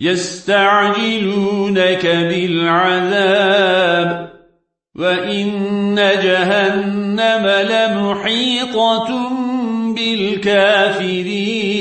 يستعجلونك بالعذاب وإن جهنم لمحيطة بالكافرين.